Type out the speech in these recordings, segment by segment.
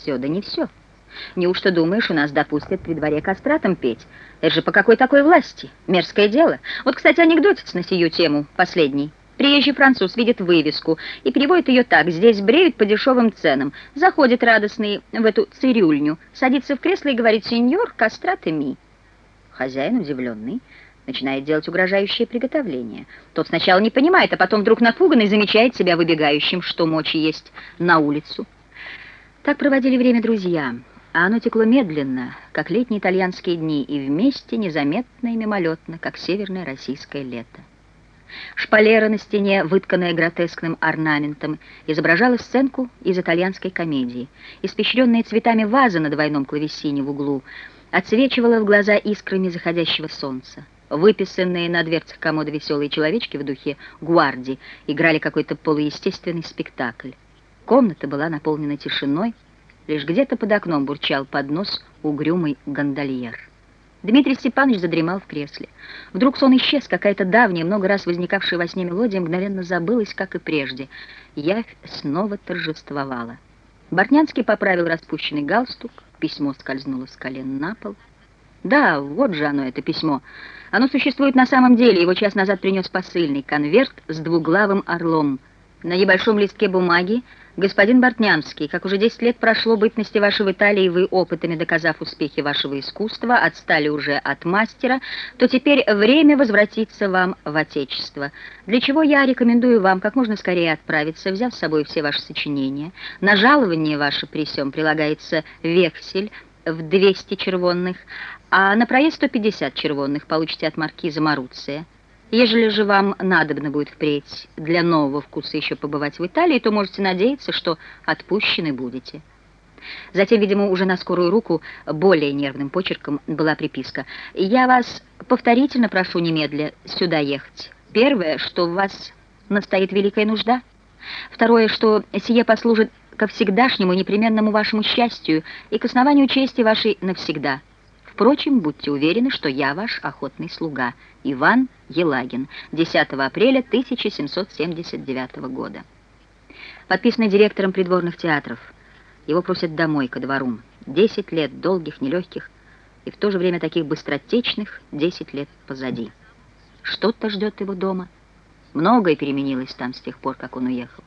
Все, да не все. Неужто думаешь, у нас допустят при дворе кастратом петь? Это же по какой такой власти? Мерзкое дело. Вот, кстати, анекдотец на сию тему, последний. Приезжий француз видит вывеску и переводит ее так. Здесь бреют по дешевым ценам. Заходит радостный в эту цирюльню, садится в кресло и говорит «Сеньор, кастраты ми». Хозяин, удивленный, начинает делать угрожающее приготовление. Тот сначала не понимает, а потом вдруг напуганный замечает себя выбегающим, что мочи есть, на улицу. Так проводили время друзья, а оно текло медленно, как летние итальянские дни, и вместе незаметно и мимолетно, как северное российское лето. Шпалера на стене, вытканная гротескным орнаментом, изображала сценку из итальянской комедии. Испещренная цветами ваза на двойном клавесине в углу отсвечивала в глаза искрами заходящего солнца. Выписанные на дверцах комода веселые человечки в духе гварди играли какой-то полуестественный спектакль. Комната была наполнена тишиной, лишь где-то под окном бурчал под нос угрюмый гондольер. Дмитрий Степанович задремал в кресле. Вдруг сон исчез, какая-то давняя, много раз возникавшая во сне мелодия мгновенно забылась, как и прежде. Явь снова торжествовала. Бортнянский поправил распущенный галстук, письмо скользнуло с колен на пол. Да, вот же оно, это письмо. Оно существует на самом деле, его час назад принес посыльный, конверт с двуглавым орлом. На небольшом листке бумаги Господин Бортнянский, как уже 10 лет прошло бытности вашей в Италии, вы опытами доказав успехи вашего искусства, отстали уже от мастера, то теперь время возвратиться вам в Отечество. Для чего я рекомендую вам как можно скорее отправиться, взяв с собой все ваши сочинения. На жалование ваше при всем прилагается вексель в 200 червонных, а на проезд 150 червонных получите от маркиза Маруция. Ежели же вам надобно будет впредь для нового вкуса еще побывать в Италии, то можете надеяться, что отпущены будете. Затем, видимо, уже на скорую руку, более нервным почерком была приписка. «Я вас повторительно прошу немедля сюда ехать. Первое, что в вас настоит великая нужда. Второе, что сие послужит ко всегдашнему непременному вашему счастью и к основанию чести вашей навсегда». Впрочем, будьте уверены, что я ваш охотный слуга, Иван Елагин, 10 апреля 1779 года. Подписанный директором придворных театров. Его просят домой, ко двору. Десять лет долгих, нелегких, и в то же время таких быстротечных десять лет позади. Что-то ждет его дома. Многое переменилось там с тех пор, как он уехал.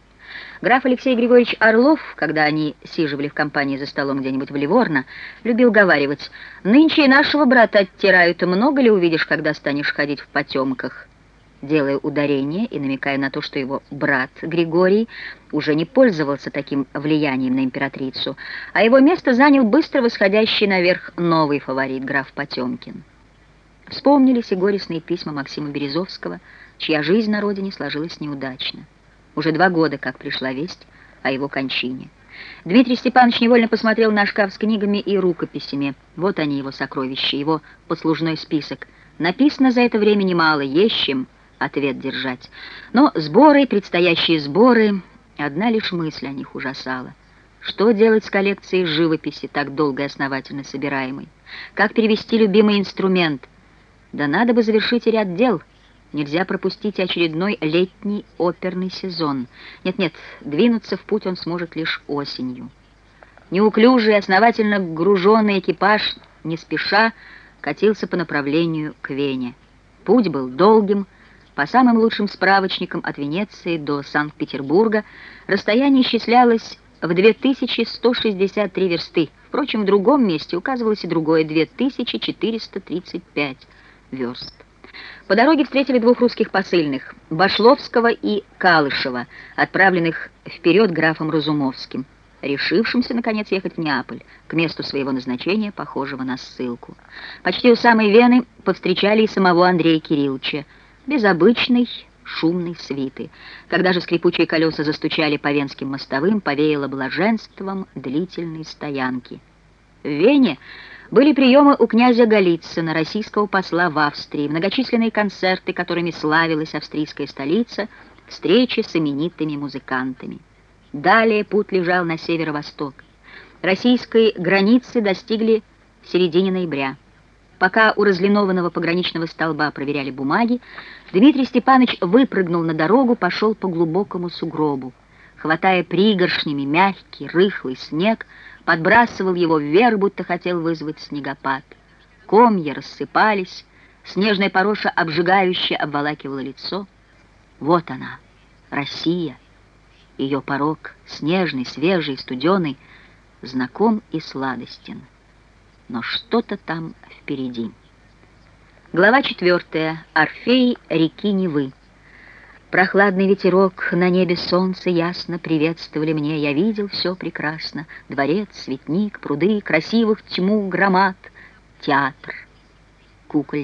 Граф Алексей Григорьевич Орлов, когда они сиживали в компании за столом где-нибудь в Ливорно, любил говаривать, «Нынче и нашего брата оттирают, много ли увидишь, когда станешь ходить в потемках?» делая ударение и намекая на то, что его брат Григорий уже не пользовался таким влиянием на императрицу, а его место занял быстро восходящий наверх новый фаворит граф Потемкин. Вспомнились и горестные письма Максима Березовского, чья жизнь на родине сложилась неудачно. Уже два года, как пришла весть о его кончине. Дмитрий Степанович невольно посмотрел на шкаф с книгами и рукописями. Вот они, его сокровища, его послужной список. Написано за это время немало, чем ответ держать. Но сборы, предстоящие сборы, одна лишь мысль о них ужасала. Что делать с коллекцией живописи, так долго и основательно собираемой? Как перевести любимый инструмент? Да надо бы завершить ряд дел — Нельзя пропустить очередной летний оперный сезон. Нет-нет, двинуться в путь он сможет лишь осенью. Неуклюжий, основательно груженный экипаж, не спеша, катился по направлению к Вене. Путь был долгим, по самым лучшим справочникам от Венеции до Санкт-Петербурга расстояние исчислялось в 2163 версты. Впрочем, в другом месте указывалось и другое — 2435 верст. По дороге встретили двух русских посыльных, Башловского и Калышева, отправленных вперед графом Разумовским, решившимся, наконец, ехать в Неаполь, к месту своего назначения, похожего на ссылку. Почти у самой Вены повстречали и самого Андрея Кирилловича, без обычной шумной свиты. Когда же скрипучие колеса застучали по венским мостовым, повеяло блаженством длительной стоянки. В Вене были приемы у князя Голицына, российского посла в Австрии, многочисленные концерты, которыми славилась австрийская столица, встречи с именитыми музыкантами. Далее путь лежал на северо-восток. Российской границы достигли в середине ноября. Пока у разлинованного пограничного столба проверяли бумаги, Дмитрий Степанович выпрыгнул на дорогу, пошел по глубокому сугробу. Хватая пригоршнями мягкий, рыхлый снег, подбрасывал его вверх, будто хотел вызвать снегопад. Комья рассыпались, снежная пороша обжигающе обволакивала лицо. Вот она, Россия, ее порог, снежный, свежий, студеный, знаком и сладостен. Но что-то там впереди. Глава четвертая. Орфей реки Невы. Прохладный ветерок, на небе солнце ясно приветствовали мне. Я видел все прекрасно. Дворец, цветник, пруды, красивых тьму громад, театр, куколь.